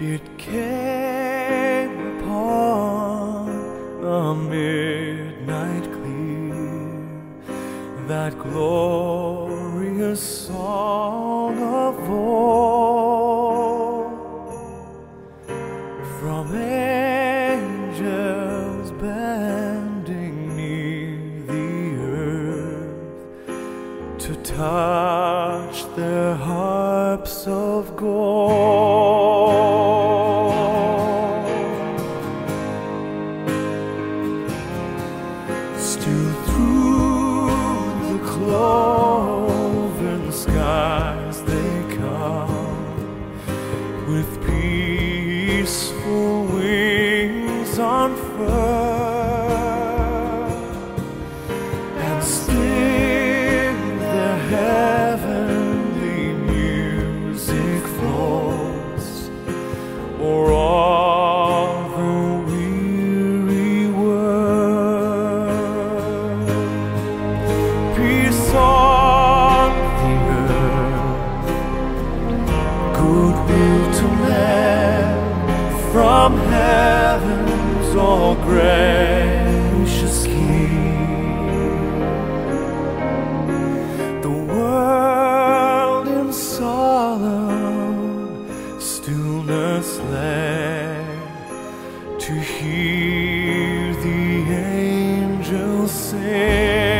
It came upon the midnight clear, that glorious song of old from angels bending near the earth to touch their harps of gold. Stillness lay to hear the angels sing.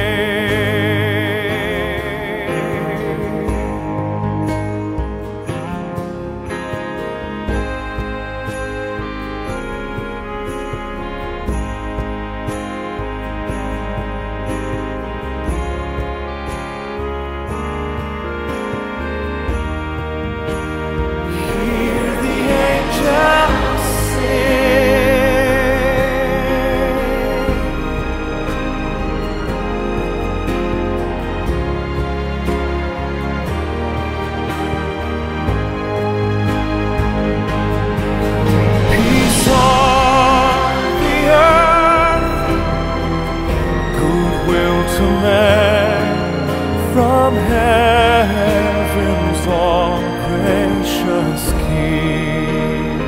From heaven's all gracious King.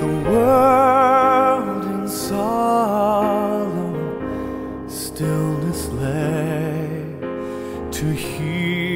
The world in solemn stillness lay to hear